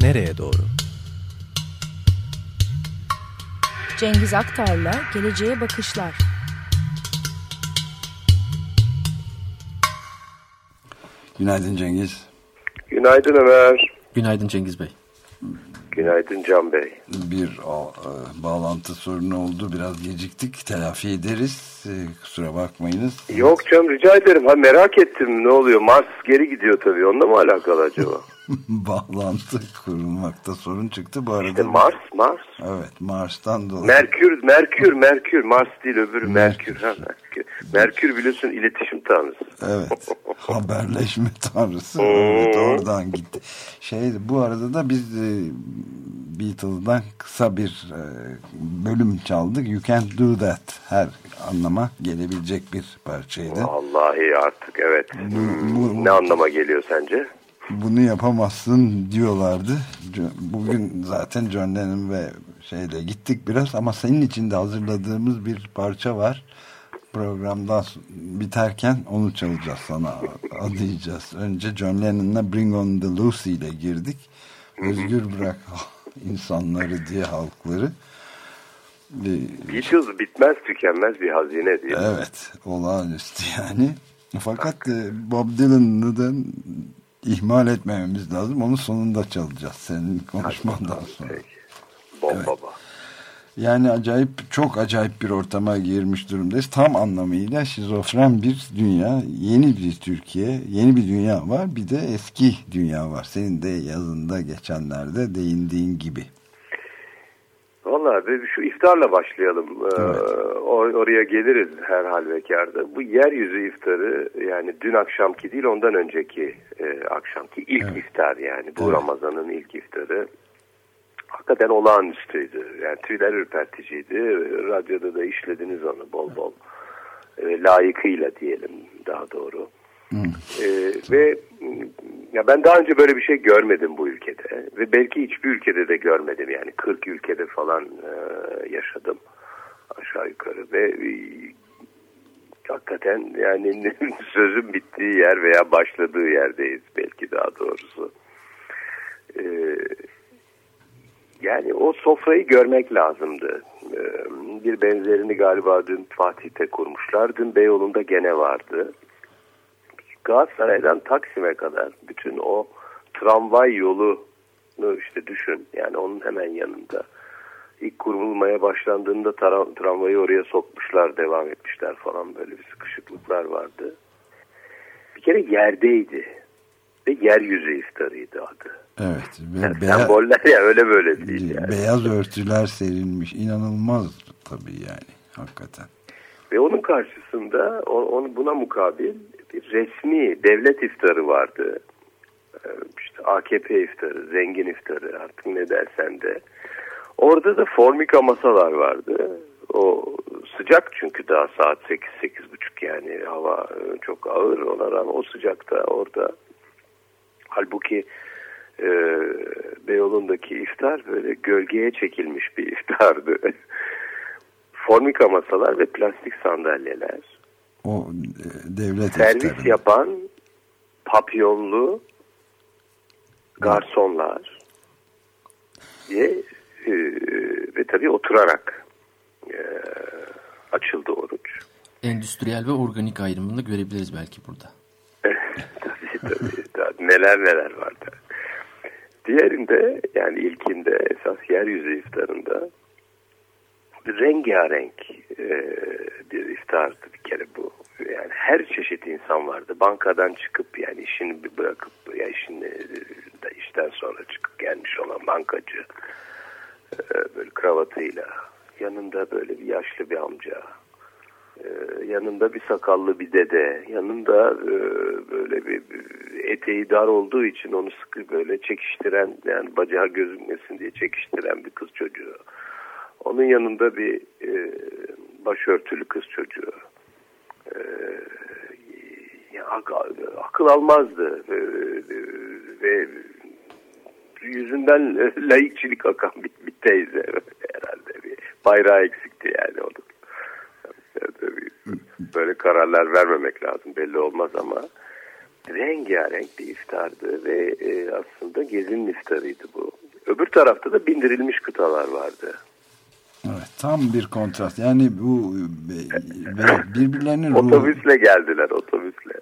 nereye doğru? Cengiz Aktar'la Geleceğe Bakışlar. Günaydın Cengiz. Günaydın Ömer. Günaydın Cengiz Bey. Günaydın Can Bey. Bir o, e, bağlantı sorunu oldu. Biraz geciktik. Telafi ederiz. E, kusura bakmayınız. Yok canım rica ederim. Ha merak ettim ne oluyor. Mars geri gidiyor tabii. Onunla mı alakalı acaba? bağlantı kurulmakta sorun çıktı. Bu arada İşte Mars, Mars. Evet, Mars'tan dolayı. Merkür, Merkür, Merkür. Mars değil öbürü Merkür. Ha, Merkür. Merkür biliyorsun iletişim tanrısı. Evet. Haberleşme tanrısı. evet, oradan gitti. Şey bu arada da biz e, Beatles'dan kısa bir e, bölüm çaldık. You Can't Do That. Her anlama gelebilecek bir parçaydı. Vallahi artık evet. Bu, bu, Ne anlama geliyor sence? Bunu yapamazsın diyorlardı. Bugün zaten John Lennon ve şeyle gittik biraz ama senin için de hazırladığımız bir parça var. Programdan biterken onu çalacağız sana adayacağız. Önce John Lennon'la Bring On The Lucy ile girdik. Özgür bırak insanları diye halkları. Beatles bitmez tükenmez bir hazine diye. Evet olağanüstü yani. Fakat e, Bob Dylan'ı da ihmal etmememiz lazım. Onu sonunda çalacağız senin konuşmandan sonra. Bom evet. baba. Yani acayip çok acayip bir ortama girmiş durumdayız. Tam anlamıyla şizofren bir dünya, yeni bir Türkiye, yeni bir dünya var. Bir de eski dünya var. Senin de yazında geçenlerde değindiğin gibi. Valla şu iftarla başlayalım. Evet. Ee, or oraya geliriz her halvekarda. Bu yeryüzü iftarı yani dün akşamki değil ondan önceki e, akşamki ilk evet. iftar yani. Bu evet. Ramazan'ın ilk iftarı. Hakikaten olağanüstüydü. Yani tüyler ürperticiydi. Radyoda da işlediniz onu bol bol. E, layıkıyla diyelim daha doğru. Ee, ve ya ben daha önce böyle bir şey görmedim bu ülkede ve belki hiçbir ülkede de görmedim yani 40 ülkede falan e, yaşadım aşağı yukarı ve e, hakikaten yani sözün bittiği yer veya başladığı yerdeyiz belki daha doğrusu. E, yani o sofrayı görmek lazımdı. E, bir benzerini galiba dün Fatih'te kurmuşlar. Dün Beyoğlu'nda gene vardı. Galatasaray'dan Taksim'e kadar bütün o tramvay yolunu işte düşün. Yani onun hemen yanında. İlk kurulmaya başlandığında tra tramvayı oraya sokmuşlar, devam etmişler falan böyle bir sıkışıklıklar vardı. Bir kere yerdeydi. Ve yeryüzü iftarıydı adı. Evet. Ve yani beyaz, semboller ya öyle böyle değil yani. Beyaz örtüler serilmiş. İnanılmaz tabii yani. Hakikaten. Ve onun karşısında on, buna mukabil resmi devlet iftarı vardı. Ee, işte AKP iftarı, zengin iftarı artık ne dersen de. Orada da formika masalar vardı. O sıcak çünkü daha saat 8-8.30 yani hava e, çok ağır ona rağmen o sıcakta orada. Halbuki e, Beyoğlu'ndaki iftar böyle gölgeye çekilmiş bir iftardı. formika masalar ve plastik sandalyeler o e, devlet servis iftarında. yapan papyonlu garsonlar diye e, ve tabii oturarak e, açıldı oruç. Endüstriyel ve organik ayrımını görebiliriz belki burada. tabii, tabii, tabii neler neler vardı. Diğerinde yani ilkinde esas yeryüzü iftarında rengarenk e, bir iftardı bir çeşit insan vardı. Bankadan çıkıp yani işini bir bırakıp ya işini de işten sonra çıkıp gelmiş olan bankacı e, böyle kravatıyla yanında böyle bir yaşlı bir amca e, yanında bir sakallı bir dede yanında e, böyle bir eteği dar olduğu için onu sıkı böyle çekiştiren yani bacağı gözükmesin diye çekiştiren bir kız çocuğu onun yanında bir e, başörtülü kız çocuğu. E, ya, akıl almazdı ve, ve yüzünden layıkçilik akan bir, bir teyze herhalde bir bayrağı eksikti yani onun. Böyle kararlar vermemek lazım belli olmaz ama rengarenk bir iftardı ve e, aslında gezinin iftarıydı bu. Öbür tarafta da bindirilmiş kıtalar vardı. Evet, tam bir kontrast. Yani bu birbirlerinin otobüsle geldiler otobüsle.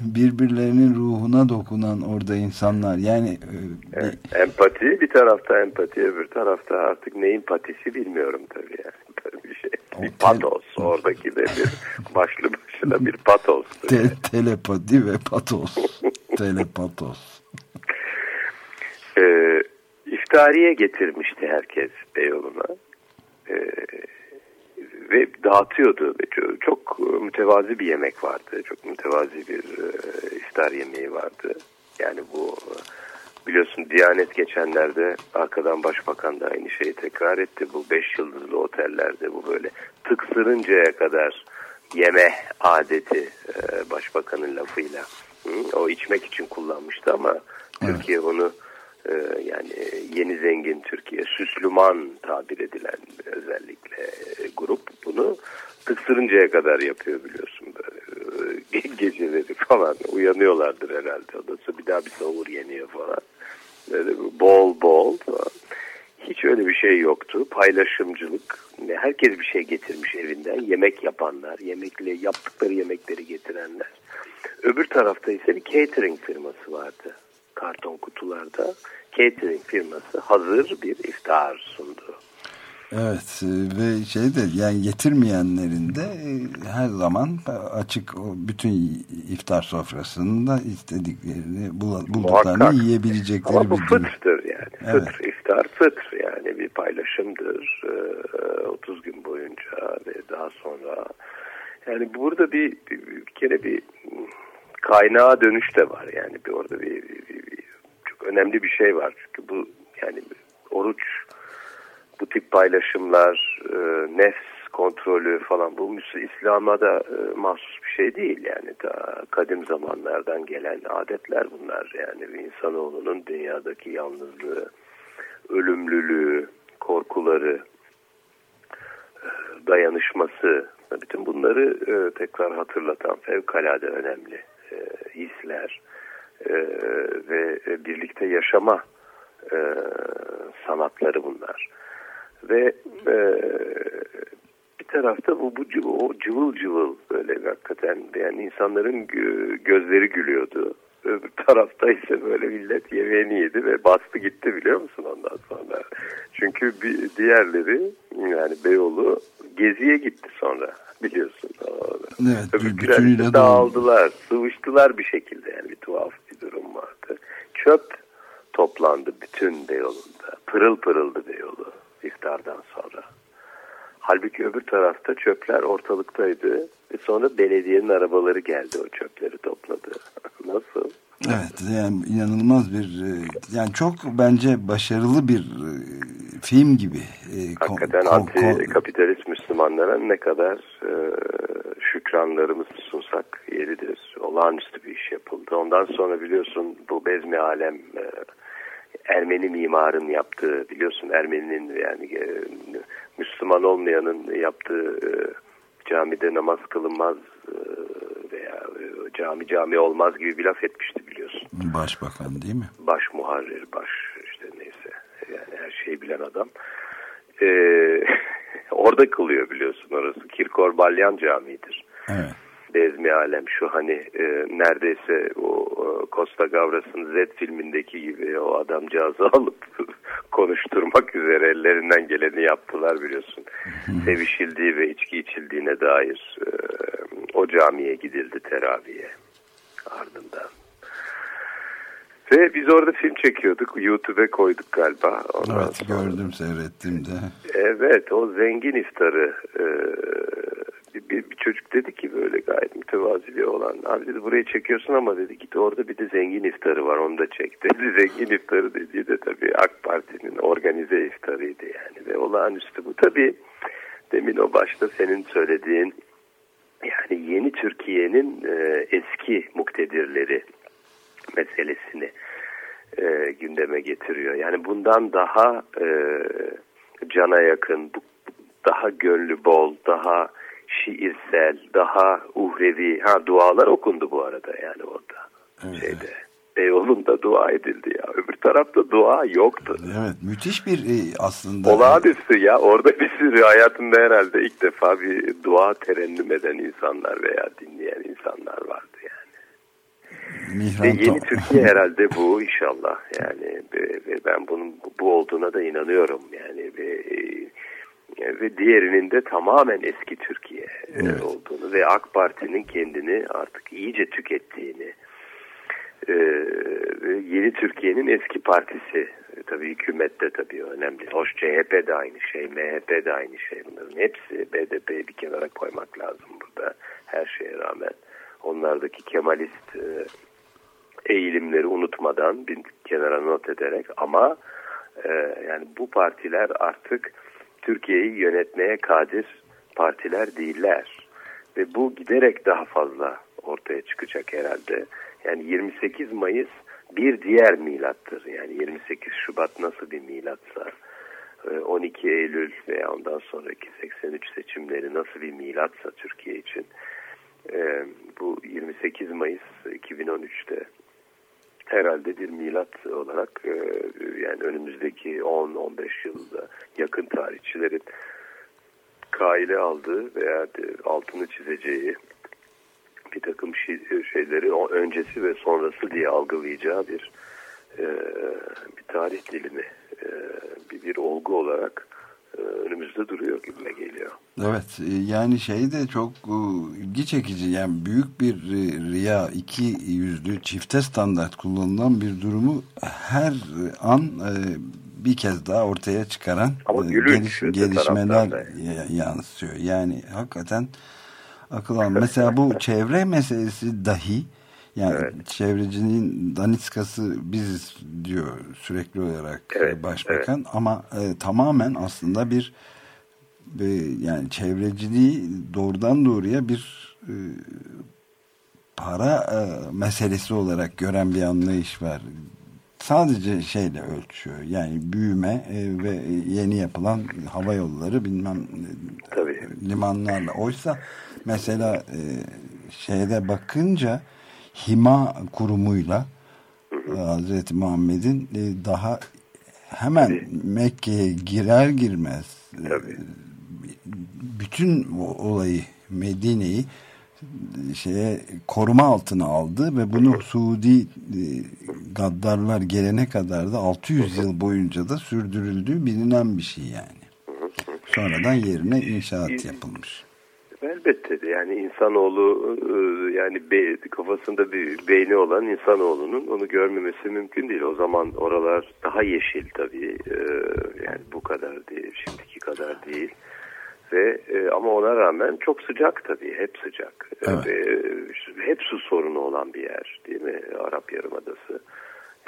Birbirlerinin ruhuna dokunan orada insanlar. Yani e, evet, empati bir tarafta empati öbür tarafta artık neyin patisi bilmiyorum tabii yani. bir şey. Bir patos. Oradaki de bir başlı başına bir patos. Te telepati ve patos. Telepatos. Ee, iftariye getirmişti herkes Beyoğlu'na. Ee, ve dağıtıyordu. Çok, çok mütevazi bir yemek vardı. Çok mütevazi bir e, iftar yemeği vardı. Yani bu biliyorsun Diyanet geçenlerde arkadan başbakan da aynı şeyi tekrar etti. Bu beş yıldızlı otellerde bu böyle tıksırıncaya kadar yeme adeti e, başbakanın lafıyla. O içmek için kullanmıştı ama evet. Türkiye onu e, yani yeni zengin Türkiye, Süslüman tabir edilen özellikle e, grup bunu tıksırıncaya kadar yapıyor biliyorsun e, geceleri falan uyanıyorlardır herhalde. Sonra bir daha bir sahur yeniyor falan. Böyle bol bol falan. Hiç öyle bir şey yoktu. Paylaşımcılık. Herkes bir şey getirmiş evinden. Yemek yapanlar, yemekle yaptıkları yemekleri getirenler. Öbür tarafta ise bir catering firması vardı. Karton kutularda catering firması hazır bir iftar sundu. Evet ve şey de yani getirmeyenlerin de e, her zaman açık bütün iftar sofrasında istediklerini bulduklarını Muhakkak. yiyebilecekleri Ama bu bir fıttır yani. Evet. Fıtr, iftar fıtr yani bir paylaşımdır 30 gün boyunca ve daha sonra yani burada bir, bir, bir kere bir kaynağa dönüş de var. Yani bir orada bir, bir, bir çok önemli bir şey var. Çünkü bu yani oruç bu tip paylaşımlar e, nefs kontrolü falan bu İslam'a da e, mahsus bir şey değil yani. Ta kadim zamanlardan gelen adetler bunlar. Yani bir insanoğlunun dünyadaki yalnızlığı ölümlülüğü korkuları e, dayanışması bütün bunları e, tekrar hatırlatan fevkalade önemli e, hisler e, ve birlikte yaşama e, sanatları bunlar. Ve e, bir tarafta bu, bu o cıvıl cıvıl böyle hakikaten yani insanların gözleri gülüyordu. Öbür tarafta ise böyle millet yemeğini yedi ve bastı gitti biliyor musun ondan sonra. Çünkü bir, diğerleri yani Beyoğlu geziye gitti sonra biliyorsun. Evet, Öbürküler dağıldılar, sıvıştılar bir şekilde yani bir tuhaf bir durum vardı. Çöp toplandı bütün Beyoğlu'nda. Pırıl pırıldı Beyoğlu iftardan sonra. Halbuki öbür tarafta çöpler ortalıktaydı. Ve sonra belediyenin arabaları geldi o çöpleri topladı. Nasıl? Evet yani inanılmaz bir e, yani çok bence başarılı bir e, film gibi. E, Hakikaten anti kapitalist Müslümanlara ne kadar e, şükranlarımızı sunsak yeridir. Olağanüstü bir iş yapıldı. Ondan sonra biliyorsun bu Bezmi Alem e, Ermeni mimarın yaptığı biliyorsun Ermeninin yani e, Müslüman olmayanın yaptığı e, camide namaz kılınmaz e, veya e, cami cami olmaz gibi bir laf etmişti biliyorsun. Başbakan değil mi? Baş muharrir, baş işte neyse yani her şeyi bilen adam. Ee, orada kılıyor biliyorsun orası. Kirkor Balyan Camii'dir. Evet. Bezmi Alem şu hani e, neredeyse o e, Costa Gavras'ın Z filmindeki gibi o adamcağızı alıp konuşturmak üzere ellerinden geleni yaptılar biliyorsun. Sevişildiği ve içki içildiğine dair e, o camiye gidildi teraviye ardından. Ve biz orada film çekiyorduk. YouTube'e koyduk galiba. Ondan evet sonra... gördüm seyrettim de. Evet o zengin iftarı e, bir, bir, çocuk dedi ki böyle gayet mütevazi olan. Abi dedi burayı çekiyorsun ama dedi git orada bir de zengin iftarı var onu da çek dedi. Zengin iftarı dediği de tabii AK Parti'nin organize iftarıydı yani. Ve olağanüstü bu tabii demin o başta senin söylediğin yani yeni Türkiye'nin e, eski muktedirleri meselesini e, gündeme getiriyor. Yani bundan daha e, cana yakın, daha gönlü bol, daha şiirsel, daha uhrevi, ha dualar okundu bu arada yani orada evet. şeyde Beyoğlu'nda dua edildi ya. Öbür tarafta dua yoktu. Evet müthiş bir e, aslında. Olağanüstü ya. Orada bir sürü hayatında herhalde ilk defa bir dua terennüm eden insanlar veya dinleyen insanlar vardı yani. Mihran Ve yeni Türkiye herhalde bu inşallah. Yani ve, ve ben bunun bu olduğuna da inanıyorum. Yani e, ve diğerinin de tamamen eski Türkiye Evet. olduğunu ve AK Parti'nin kendini artık iyice tükettiğini e, ve yeni Türkiye'nin eski partisi e, tabii hükümette tabii önemli. Hoş CHP de aynı şey, MHP de aynı şey. Bunların hepsi BDP'yi bir kenara koymak lazım burada her şeye rağmen. Onlardaki Kemalist e, eğilimleri unutmadan bir kenara not ederek ama e, yani bu partiler artık Türkiye'yi yönetmeye kadir partiler değiller. Ve bu giderek daha fazla ortaya çıkacak herhalde. Yani 28 Mayıs bir diğer milattır. Yani 28 Şubat nasıl bir milatsa, e, 12 Eylül veya ondan sonraki 83 seçimleri nasıl bir milatsa Türkiye için e, bu 28 Mayıs 2013'te herhalde bir milat olarak e, yani önümüzdeki 10-15 yılda yakın tarihçilerin kaile aldığı veya altını çizeceği bir takım şey- şeyleri öncesi ve sonrası diye algılayacağı bir e, bir tarih dilimi e, bir, bir olgu olarak önümüzde duruyor gibime geliyor. Evet e, yani şey de çok e, ilgi çekici yani büyük bir e, riya iki yüzlü çifte standart kullanılan bir durumu her an e, bir kez daha ortaya çıkaran Ama e, öte gelişmeler yansıyor. Yani hakikaten akıl almıyor. Mesela bu çevre meselesi dahi yani Evet. çevrecinin daniskası biziz diyor sürekli olarak Evet, başbakan ama e, tamamen aslında bir e, yani çevreciliği doğrudan doğruya bir e, para e, meselesi olarak gören bir anlayış var. Sadece şeyle ölçüyor. Yani büyüme e, ve yeni yapılan hava yolları bilmem e, Tabii. limanlarla. Oysa mesela e, şeyde bakınca Hima kurumuyla e, Hazreti Muhammed'in e, daha hemen Mekke'ye girer girmez e, Tabii. bütün olayı Medine'yi şeye koruma altına aldı ve bunu Suudi gaddarlar gelene kadar da 600 yıl boyunca da sürdürüldüğü bilinen bir şey yani. Sonradan yerine inşaat yapılmış. Elbette de yani insanoğlu e, yani be, kafasında bir beyni olan insanoğlunun onu görmemesi mümkün değil. O zaman oralar daha yeşil tabii E, yani bu kadar değil şimdiki kadar değil. Ve e, ama ona rağmen çok sıcak tabii hep sıcak. Evet. Ve hep su sorunu olan bir yer değil mi Arap Yarımadası.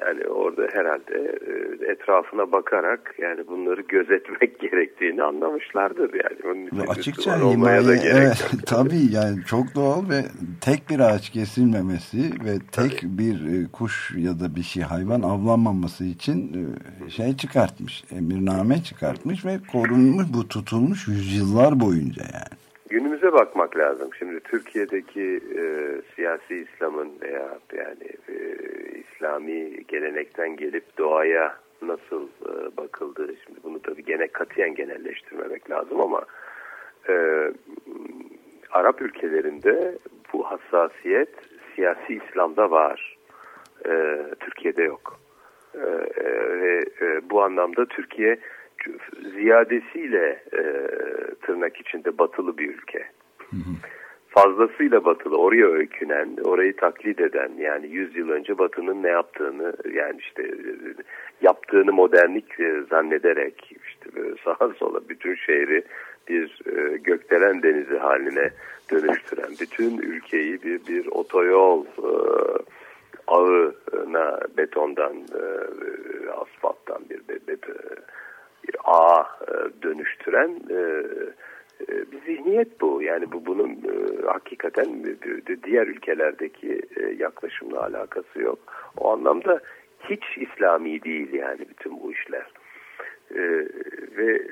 Yani orada herhalde e, etrafına bakarak yani bunları gözetmek gerektiğini anlamışlardır yani. Onun için açıkça olmaya da himaye gerek evet, yok. tabii yani çok doğal ve tek bir ağaç kesilmemesi ve tek bir e, kuş ya da bir şey hayvan avlanmaması için e, şey çıkartmış emirname çıkartmış ve korunmuş bu tutulmuş yüzyıllar boyunca yani. Günümüze bakmak lazım. Şimdi Türkiye'deki e, siyasi İslam'ın veya yani e, İslami gelenekten gelip doğaya nasıl e, bakıldığı. Şimdi bunu tabii gene katiyen genelleştirmemek lazım ama e, Arap ülkelerinde bu hassasiyet siyasi İslam'da var. E, Türkiye'de yok. E, e, e, bu anlamda Türkiye ziyadesiyle e, tırnak içinde batılı bir ülke. Fazlasıyla batılı, oraya öykünen, orayı taklit eden yani 100 yıl önce batının ne yaptığını yani işte yaptığını modernlik e, zannederek işte sağa sola bütün şehri bir e, gökdelen denizi haline dönüştüren, bütün ülkeyi bir bir otoyol e, ağına betondan, asfalttan bir, bir, bir, bir ağa dönüştüren e, bir zihniyet bu. Yani bu bunun e, hakikaten diğer ülkelerdeki e, yaklaşımla alakası yok. O anlamda hiç İslami değil yani bütün bu işler. E, ve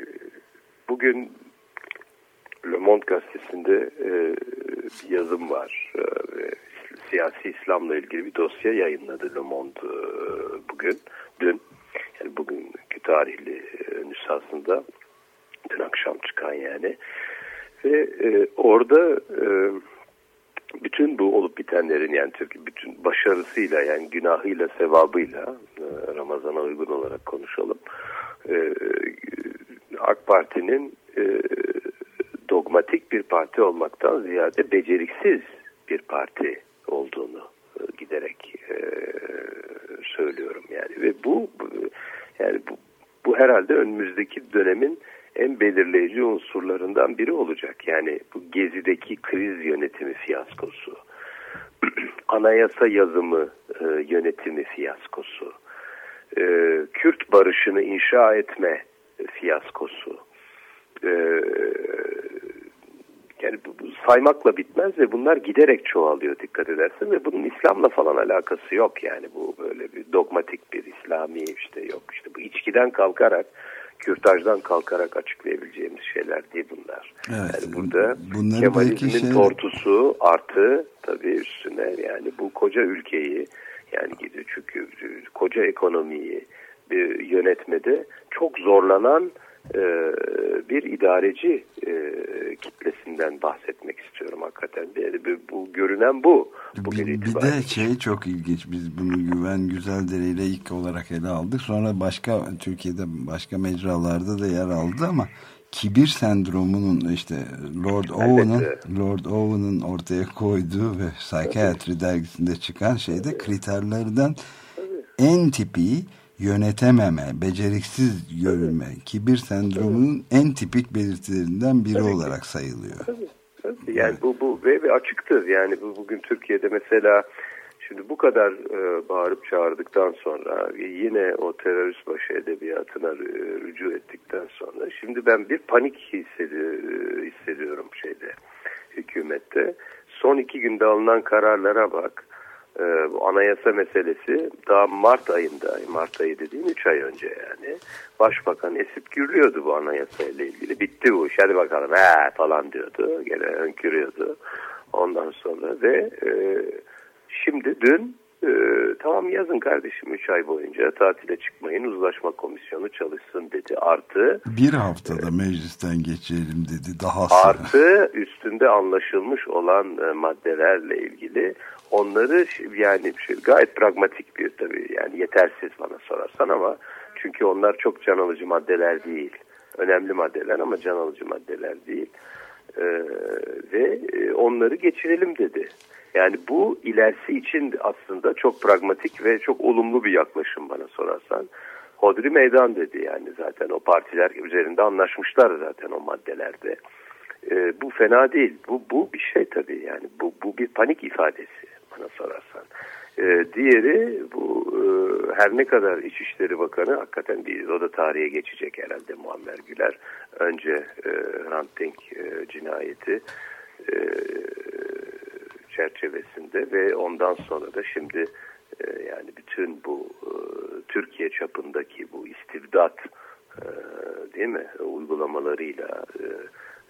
bugün Le Monde gazetesinde e, bir yazım var. E, siyasi İslam'la ilgili bir dosya yayınladı Le Monde e, bugün, dün. Yani bugünkü tarihli e, nüshasında dün akşam çıkan yani. Ve e, orada e, bütün bu olup bitenlerin yani Türkiye bütün başarısıyla yani günahıyla sevabıyla e, Ramazan'a uygun olarak konuşalım. E, AK Parti'nin e, dogmatik bir parti olmaktan ziyade beceriksiz bir parti olduğunu e, giderek e, söylüyorum yani ve bu yani bu, bu herhalde önümüzdeki dönemin en belirleyici unsurlarından biri olacak. Yani bu gezideki kriz yönetimi fiyaskosu, anayasa yazımı e, yönetimi fiyaskosu, e, Kürt barışını inşa etme fiyaskosu, e, yani bu, bu saymakla bitmez ve bunlar giderek çoğalıyor dikkat edersin. Ve bunun İslam'la falan alakası yok. Yani bu böyle bir dogmatik bir İslami işte yok. İşte bu içkiden kalkarak kürtajdan kalkarak açıklayabileceğimiz şeyler değil bunlar. Evet, yani burada Kemalizmin şey... tortusu artı tabii üstüne yani bu koca ülkeyi yani gidiyor çünkü koca ekonomiyi bir yönetmede çok zorlanan e, bir idareci e, kitlesinden bahsetmek istiyorum hakikaten. Yani bu, görünen bu. Bir, bir de şey çok ilginç. Biz bunu Güven Güzeldere ile ilk olarak ele aldık. Sonra başka Türkiye'de başka mecralarda da yer aldı ama kibir sendromunun işte Lord Owen'ın. Lord Owen'ın ortaya koyduğu ve Psychiatry evet. dergisinde çıkan şeyde evet. kriterlerden evet. en tipi yönetememe, beceriksiz görülme, kibir sendromunun en tipik belirtilerinden biri olarak sayılıyor. Tabii. Tabii. Yani bu, bu ve, ve açıktır. Yani bu, bugün Türkiye'de mesela şimdi bu kadar e, bağırıp çağırdıktan sonra yine o terörist başı edebiyatına e, rücu ettikten sonra şimdi ben bir panik hissedi, hissediyorum şeyde hükümette. Son iki günde alınan kararlara bak e, bu anayasa meselesi daha Mart ayında, Mart ayı dediğim 3 ay önce yani başbakan esip gürlüyordu bu anayasa ile ilgili. Bitti bu iş hadi bakalım he falan diyordu. Gene önkürüyordu. Ondan sonra ve e, şimdi dün e, tamam yazın kardeşim 3 ay boyunca tatile çıkmayın uzlaşma komisyonu çalışsın dedi. Artı bir haftada e, meclisten geçelim dedi. Daha Artı üstünde anlaşılmış olan e, maddelerle ilgili onları yani şey, gayet pragmatik bir tabii yani yetersiz bana sorarsan ama çünkü onlar çok can alıcı maddeler değil. Önemli maddeler ama can alıcı maddeler değil. Ee, ve e, onları geçirelim dedi. Yani bu ilerisi için aslında çok pragmatik ve çok olumlu bir yaklaşım bana sorarsan. Hodri meydan dedi yani zaten o partiler üzerinde anlaşmışlar zaten o maddelerde. Ee, bu fena değil. Bu, bu bir şey tabii yani bu, bu bir panik ifadesi bana sorarsan. E, diğeri bu e, her ne kadar İçişleri Bakanı hakikaten bir o da tarihe geçecek herhalde Muammer Güler. Önce e, Hrant e, cinayeti e, çerçevesinde ve ondan sonra da şimdi e, yani bütün bu e, Türkiye çapındaki bu istibdat e, değil mi uygulamalarıyla e,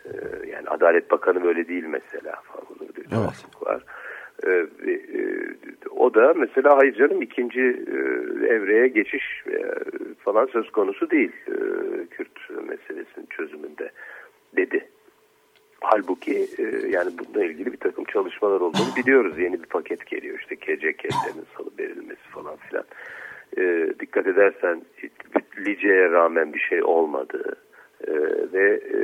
e, yani Adalet Bakanı böyle değil mesela falan bir evet. var. E, e, o da mesela hayır canım ikinci e, evreye geçiş e, falan söz konusu değil e, Kürt meselesinin çözümünde dedi. Halbuki e, yani bununla ilgili bir takım çalışmalar olduğunu biliyoruz. Yeni bir paket geliyor işte KCK'lerin salı verilmesi falan filan. E, dikkat edersen Lice'ye rağmen bir şey olmadı. E, ve e,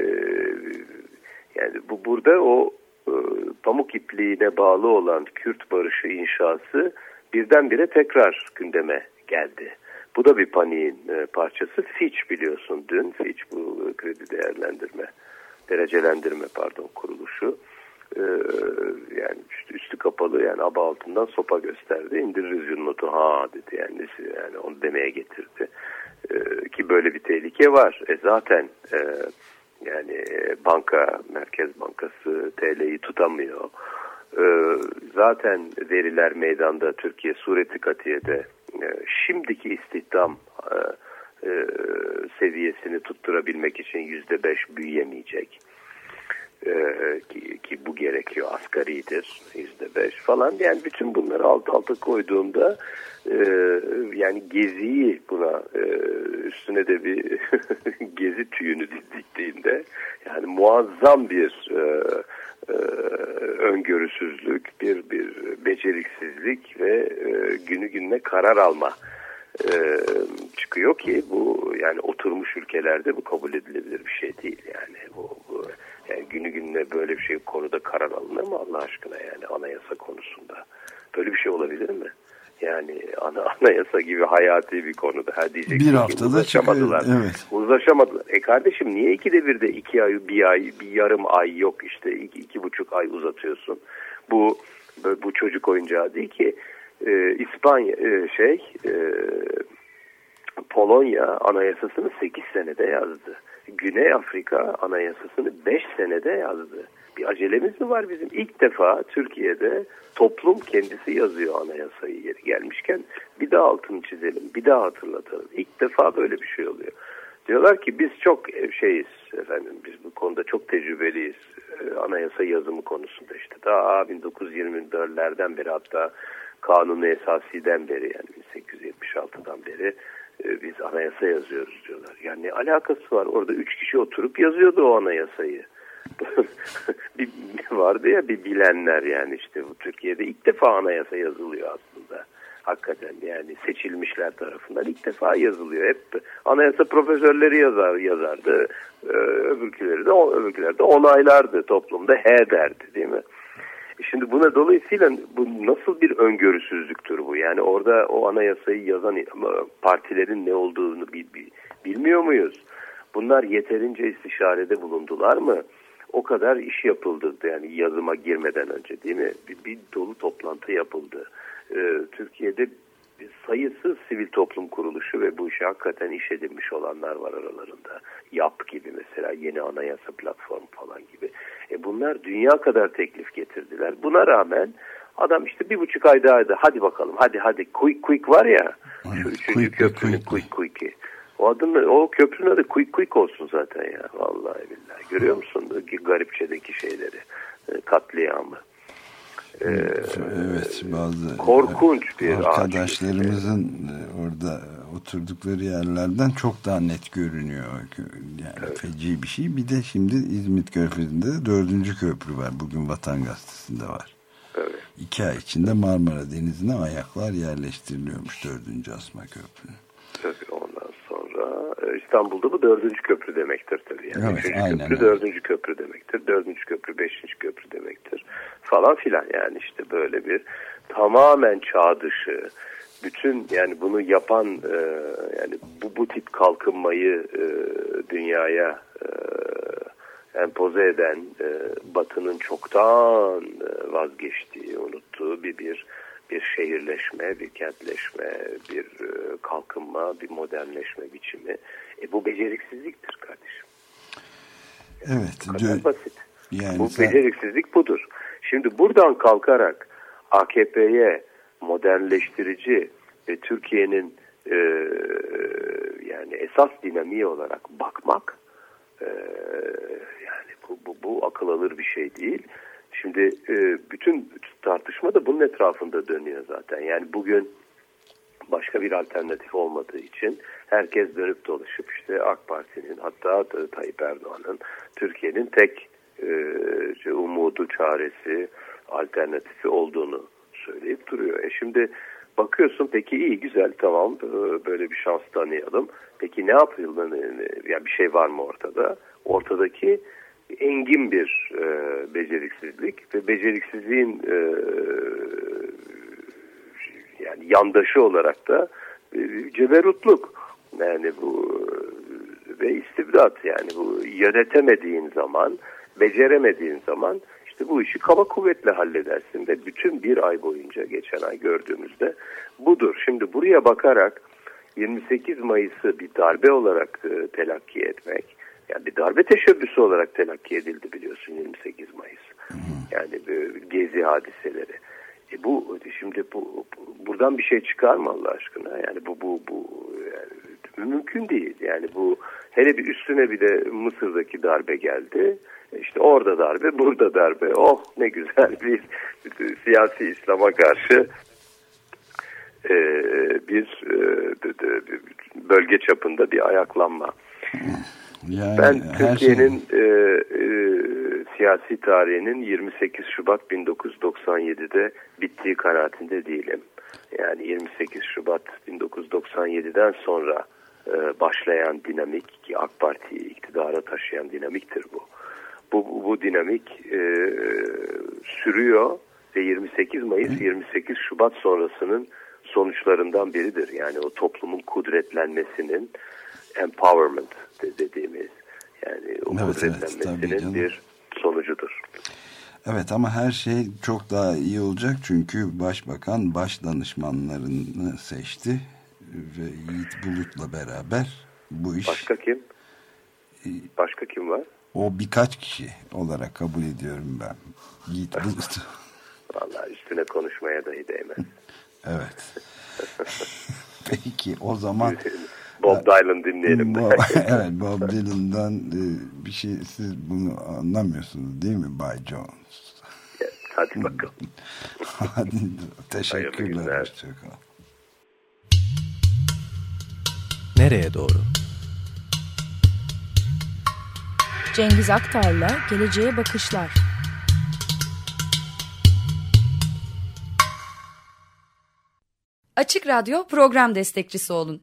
yani bu burada o e, pamuk ipliğine bağlı olan Kürt barışı inşası birdenbire tekrar gündeme geldi. Bu da bir paniğin e, parçası. Fitch biliyorsun dün Fitch bu kredi değerlendirme derecelendirme pardon kuruluşu e, yani üstü, üstü kapalı yani aba altından sopa gösterdi. İndiririz notu ha dedi yani, yani onu demeye getirdi. ki böyle bir tehlike var. E zaten e, yani e, banka, Merkez Bankası TL'yi tutamıyor. Ee, zaten veriler meydanda Türkiye sureti katiyede e, şimdiki istihdam e, seviyesini tutturabilmek için yüzde beş büyüyemeyecek. Ee, ki, ki bu gerekiyor asgaridir yüzde beş falan yani bütün bunları alt alta koyduğumda e, yani geziyi buna e, üstüne de bir gezi tüyünü diktiğinde yani muazzam bir e, e, öngörüsüzlük bir bir beceriksizlik ve e, günü gününe karar alma e, çıkıyor ki bu yani oturmuş ülkelerde bu kabul edilebilir bir şey değil yani bu, bu yani günü gününe böyle bir şey konuda karar alınır mı Allah aşkına yani anayasa konusunda böyle bir şey olabilir mi? Yani ana, anayasa gibi hayati bir konuda. Ha bir haftada uzlaşamadılar. Çıkıyor, evet. Uzlaşamadılar. E kardeşim niye ikide bir de iki ay, bir ay, bir yarım ay yok işte iki, iki buçuk ay uzatıyorsun? Bu bu çocuk oyuncağı değil ki e, İspanya e, şey e, Polonya anayasasını 8 senede yazdı. Güney Afrika anayasasını 5 senede yazdı. Bir acelemiz mi var bizim? İlk defa Türkiye'de toplum kendisi yazıyor anayasayı yeri gelmişken bir daha altını çizelim, bir daha hatırlatalım. İlk defa böyle bir şey oluyor. Diyorlar ki biz çok şeyiz efendim, biz bu konuda çok tecrübeliyiz. Ee, anayasa yazımı konusunda işte daha 1924'lerden beri hatta kanunu esasiden beri yani 1876'dan beri e, biz anayasa yazıyoruz diyorlar. Yani ne alakası var? Orada üç kişi oturup yazıyordu o anayasayı. bir, vardı ya bir bilenler yani işte bu Türkiye'de ilk defa anayasa yazılıyor aslında. Hakikaten yani seçilmişler tarafından ilk defa yazılıyor. Hep anayasa profesörleri yazar yazardı. Ee, öbürküleri de öbürküleri de onaylardı toplumda he derdi değil mi? Şimdi buna dolayısıyla bu nasıl bir öngörüsüzlüktür bu? Yani orada o anayasayı yazan partilerin ne olduğunu bilmiyor muyuz? Bunlar yeterince istişarede bulundular mı? O kadar iş yapıldı yani yazıma girmeden önce değil mi? Bir, bir dolu toplantı yapıldı. Ee, Türkiye'de sayısız sivil toplum kuruluşu ve bu işe hakikaten iş edinmiş olanlar var aralarında. YAP gibi mesela yeni anayasa platformu falan gibi. E bunlar dünya kadar teklif getirdiler. Buna rağmen adam işte bir buçuk ay daha hadi bakalım hadi hadi quick quick var ya şu üçüncü köprünün quick quick'i. O adın o köprünün adı quick quick olsun zaten ya vallahi billahi. Görüyor musun garipçedeki şeyleri e, katliamı. Ee, evet bazı korkunç bir arkadaşlarımızın ağaç. orada oturdukları yerlerden çok daha net görünüyor. Yani evet. feci bir şey. Bir de şimdi İzmit Körfezi'nde de dördüncü köprü var. Bugün Vatan Gazetesi'nde var. Evet. İki ay içinde Marmara Denizi'ne ayaklar yerleştiriliyormuş dördüncü asma köprünün. Tabii e, İstanbul'da bu dördüncü köprü demektir tabii. Yani evet, Üçüncü aynen köprü dördüncü köprü demektir. Dördüncü köprü beşinci köprü demektir. Falan filan yani işte böyle bir tamamen çağ dışı bütün yani bunu yapan e, yani bu, bu tip kalkınmayı e, dünyaya e, empoze eden e, Batı'nın çoktan e, vazgeçtiği, unuttuğu bir bir bir şehirleşme, bir kentleşme, bir e, kalkınma, bir modernleşme biçimi. E, bu beceriksizliktir kardeşim. Evet. Bu kadar basit. Yani bu sen... beceriksizlik budur. Şimdi buradan kalkarak AKP'ye modernleştirici ve Türkiye'nin e, yani esas dinamiği olarak bakmak e, yani bu, bu, bu akıl alır bir şey değil. Şimdi e, bütün tartışma da bunun etrafında dönüyor zaten. Yani bugün başka bir alternatif olmadığı için herkes dönüp dolaşıp işte AK Parti'nin hatta Tayyip Erdoğan'ın Türkiye'nin tek e, umudu, çaresi, alternatifi olduğunu söyleyip duruyor. E şimdi bakıyorsun peki iyi güzel tamam e, böyle bir şans tanıyalım. Peki ne yapıldı? Yani bir şey var mı ortada? Ortadaki engin bir e, beceriksizlik ve beceriksizliğin e, yani yandaşı olarak da e, ceberutluk. Yani bu ve istibdat yani bu yönetemediğin zaman, beceremediğin zaman işte bu işi kaba kuvvetle halledersin ve bütün bir ay boyunca geçen ay gördüğümüzde budur. Şimdi buraya bakarak 28 Mayıs'ı bir darbe olarak e, telakki etmek, yani bir darbe teşebbüsü olarak telakki edildi biliyorsun 28 Mayıs. Yani e, gezi hadiseleri. E bu şimdi bu, bu buradan bir şey çıkar mı Allah aşkına? Yani bu bu bu yani, mümkün değil. Yani bu hele bir üstüne bir de Mısır'daki darbe geldi. E işte orada darbe, burada darbe. Oh ne güzel bir siyasi İslam'a karşı e, bir e, bölge çapında bir ayaklanma. Yani ben Türkiye'nin şey... e, e, siyasi tarihinin 28 Şubat 1997'de bittiği kanaatinde değilim. Yani 28 Şubat 1997'den sonra e, başlayan dinamik ki AK Parti'yi iktidara taşıyan dinamiktir bu. Bu, bu dinamik e, sürüyor ve 28 Mayıs 28 Şubat sonrasının sonuçlarından biridir. Yani o toplumun kudretlenmesinin empowerment dediğimiz yani o evet, kudretlenmesinin evet, bir sonucudur. Evet ama her şey çok daha iyi olacak çünkü başbakan baş danışmanlarını seçti ve Yiğit Bulut'la beraber bu iş... Başka kim? Başka kim var? O birkaç kişi olarak kabul ediyorum ben. Yiğit Bulut. Vallahi üstüne konuşmaya dahi değmez. evet. Peki o zaman... Bob Dylan dinleyelim. Bob, evet Bob Dylan'dan e, bir şey siz bunu anlamıyorsunuz değil mi Bay Jones? hadi bakalım. hadi, teşekkürler. Hoşçakalın. Nereye doğru? Cengiz Aktar'la Geleceğe Bakışlar. Açık Radyo program destekçisi olun.